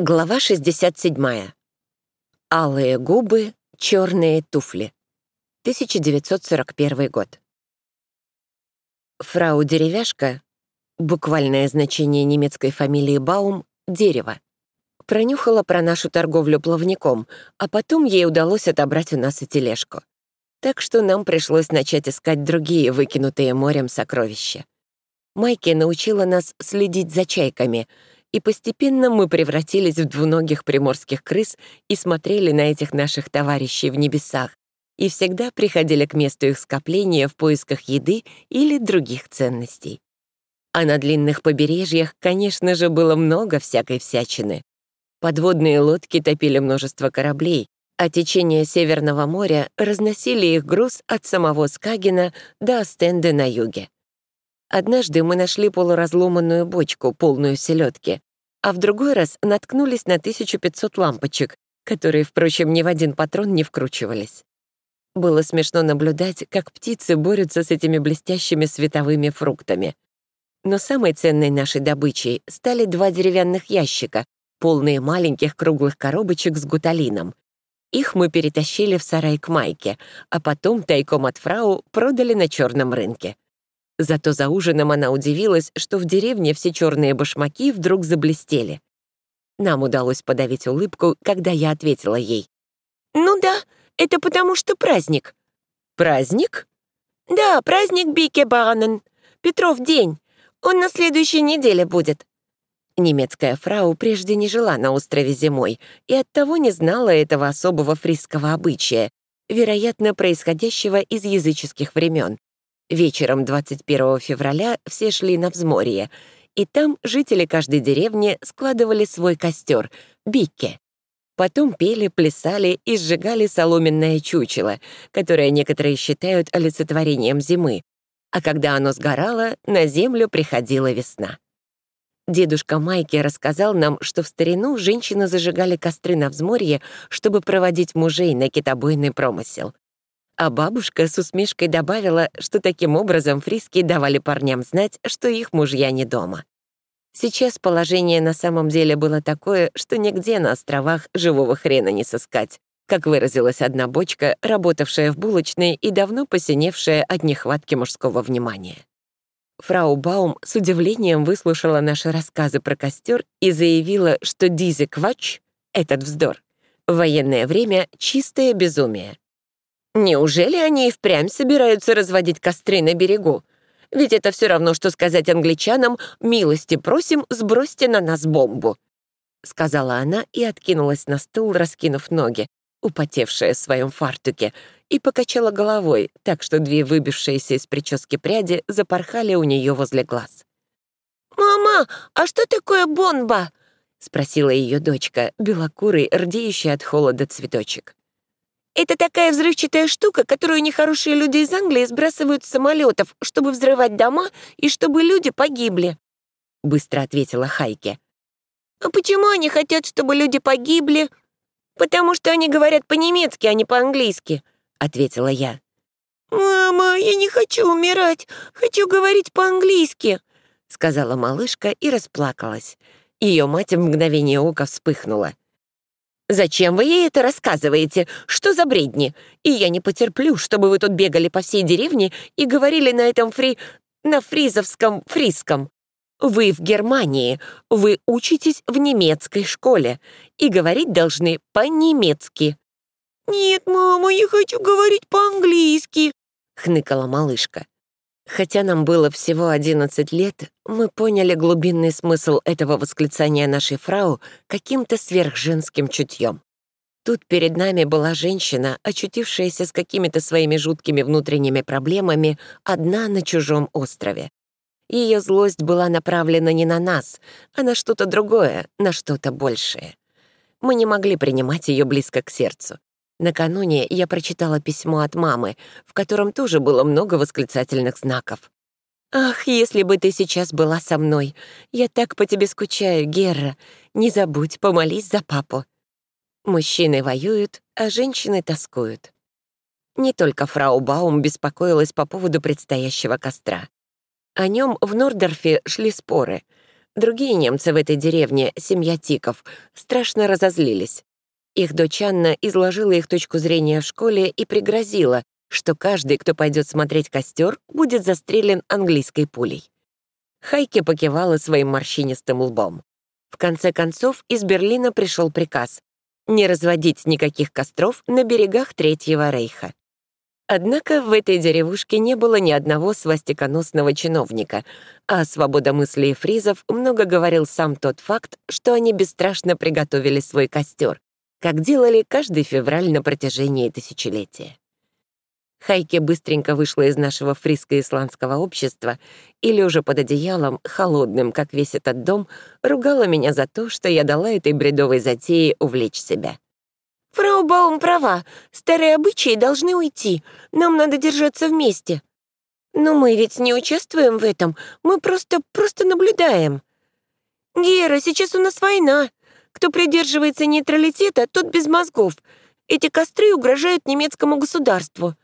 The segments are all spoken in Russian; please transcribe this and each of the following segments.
Глава 67. Алые губы, черные туфли. 1941 год. Фрау Деревяшка, буквальное значение немецкой фамилии Баум — дерево, пронюхала про нашу торговлю плавником, а потом ей удалось отобрать у нас и тележку. Так что нам пришлось начать искать другие выкинутые морем сокровища. Майки научила нас следить за чайками — и постепенно мы превратились в двуногих приморских крыс и смотрели на этих наших товарищей в небесах, и всегда приходили к месту их скопления в поисках еды или других ценностей. А на длинных побережьях, конечно же, было много всякой всячины. Подводные лодки топили множество кораблей, а течение Северного моря разносили их груз от самого Скагена до Астенды на юге. Однажды мы нашли полуразломанную бочку, полную селедки, а в другой раз наткнулись на 1500 лампочек, которые, впрочем, ни в один патрон не вкручивались. Было смешно наблюдать, как птицы борются с этими блестящими световыми фруктами. Но самой ценной нашей добычей стали два деревянных ящика, полные маленьких круглых коробочек с гуталином. Их мы перетащили в сарай к Майке, а потом тайком от фрау продали на черном рынке. Зато за ужином она удивилась, что в деревне все черные башмаки вдруг заблестели. Нам удалось подавить улыбку, когда я ответила ей. «Ну да, это потому что праздник». «Праздник?» «Да, праздник Бике. Петров день. Он на следующей неделе будет». Немецкая фрау прежде не жила на острове зимой и оттого не знала этого особого фрисского обычая, вероятно, происходящего из языческих времен. Вечером 21 февраля все шли на взморье, и там жители каждой деревни складывали свой костер — бикке. Потом пели, плясали и сжигали соломенное чучело, которое некоторые считают олицетворением зимы, а когда оно сгорало, на землю приходила весна. Дедушка Майки рассказал нам, что в старину женщины зажигали костры на взморье, чтобы проводить мужей на китобойный промысел. А бабушка с усмешкой добавила, что таким образом фриски давали парням знать, что их мужья не дома. Сейчас положение на самом деле было такое, что нигде на островах живого хрена не сыскать, как выразилась одна бочка, работавшая в булочной и давно посиневшая от нехватки мужского внимания. Фрау Баум с удивлением выслушала наши рассказы про костер и заявила, что дизе квач — этот вздор. В военное время — чистое безумие. Неужели они и впрямь собираются разводить костры на берегу? Ведь это все равно, что сказать англичанам «милости просим, сбросьте на нас бомбу», — сказала она и откинулась на стул, раскинув ноги, употевшая в своем фартуке, и покачала головой, так что две выбившиеся из прически пряди запорхали у нее возле глаз. «Мама, а что такое бомба?» — спросила ее дочка, белокурый, рдеющий от холода цветочек. Это такая взрывчатая штука, которую нехорошие люди из Англии сбрасывают с самолетов, чтобы взрывать дома и чтобы люди погибли», — быстро ответила Хайке. «А почему они хотят, чтобы люди погибли?» «Потому что они говорят по-немецки, а не по-английски», — ответила я. «Мама, я не хочу умирать, хочу говорить по-английски», — сказала малышка и расплакалась. Ее мать в мгновение ока вспыхнула. Зачем вы ей это рассказываете? Что за бредни? И я не потерплю, чтобы вы тут бегали по всей деревне и говорили на этом фри... на фризовском фриском. Вы в Германии, вы учитесь в немецкой школе и говорить должны по-немецки». «Нет, мама, я хочу говорить по-английски», — хныкала малышка. Хотя нам было всего 11 лет, мы поняли глубинный смысл этого восклицания нашей фрау каким-то сверхженским чутьем. Тут перед нами была женщина, очутившаяся с какими-то своими жуткими внутренними проблемами одна на чужом острове. Ее злость была направлена не на нас, а на что-то другое, на что-то большее. Мы не могли принимать ее близко к сердцу. Накануне я прочитала письмо от мамы, в котором тоже было много восклицательных знаков. «Ах, если бы ты сейчас была со мной! Я так по тебе скучаю, Герра! Не забудь, помолись за папу!» Мужчины воюют, а женщины тоскуют. Не только фрау Баум беспокоилась по поводу предстоящего костра. О нем в Нордорфе шли споры. Другие немцы в этой деревне, семья Тиков, страшно разозлились. Их дочь Анна изложила их точку зрения в школе и пригрозила, что каждый, кто пойдет смотреть костер, будет застрелен английской пулей. Хайке покивала своим морщинистым лбом. В конце концов, из Берлина пришел приказ не разводить никаких костров на берегах Третьего Рейха. Однако в этой деревушке не было ни одного свастиконосного чиновника, а о свободомыслии фризов много говорил сам тот факт, что они бесстрашно приготовили свой костер, как делали каждый февраль на протяжении тысячелетия. Хайке быстренько вышла из нашего фриско-исландского общества и, лежа под одеялом, холодным, как весь этот дом, ругала меня за то, что я дала этой бредовой затее увлечь себя. «Фрау Баум права. Старые обычаи должны уйти. Нам надо держаться вместе». «Но мы ведь не участвуем в этом. Мы просто, просто наблюдаем». «Гера, сейчас у нас война. Кто придерживается нейтралитета, тот без мозгов. Эти костры угрожают немецкому государству».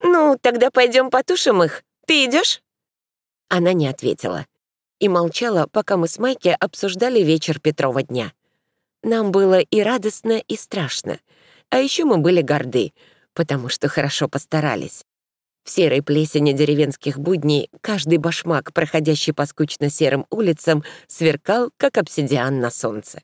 «Ну, тогда пойдем потушим их. Ты идешь? Она не ответила и молчала, пока мы с Майки обсуждали вечер Петрова дня. Нам было и радостно, и страшно. А еще мы были горды, потому что хорошо постарались. В серой плесени деревенских будней каждый башмак, проходящий по скучно-серым улицам, сверкал, как обсидиан на солнце.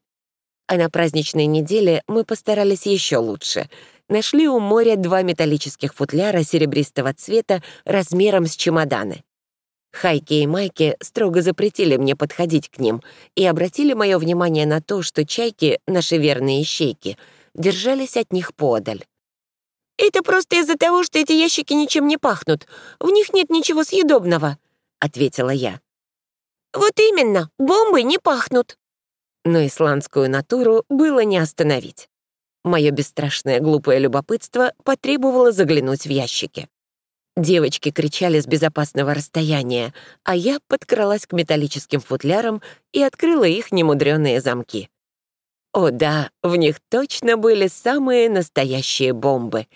А на праздничной неделе мы постарались еще лучше — нашли у моря два металлических футляра серебристого цвета размером с чемоданы. Хайки и Майки строго запретили мне подходить к ним и обратили мое внимание на то, что чайки, наши верные ищейки, держались от них подаль. «Это просто из-за того, что эти ящики ничем не пахнут. В них нет ничего съедобного», — ответила я. «Вот именно, бомбы не пахнут». Но исландскую натуру было не остановить. Мое бесстрашное глупое любопытство потребовало заглянуть в ящики. Девочки кричали с безопасного расстояния, а я подкралась к металлическим футлярам и открыла их немудрёные замки. О да, в них точно были самые настоящие бомбы.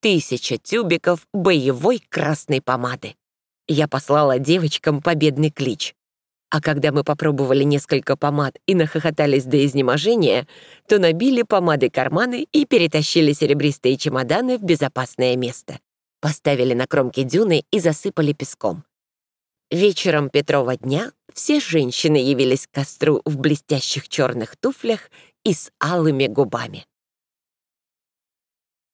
Тысяча тюбиков боевой красной помады. Я послала девочкам победный клич. А когда мы попробовали несколько помад и нахохотались до изнеможения, то набили помады карманы и перетащили серебристые чемоданы в безопасное место. Поставили на кромке дюны и засыпали песком. Вечером Петрова дня все женщины явились к костру в блестящих черных туфлях и с алыми губами.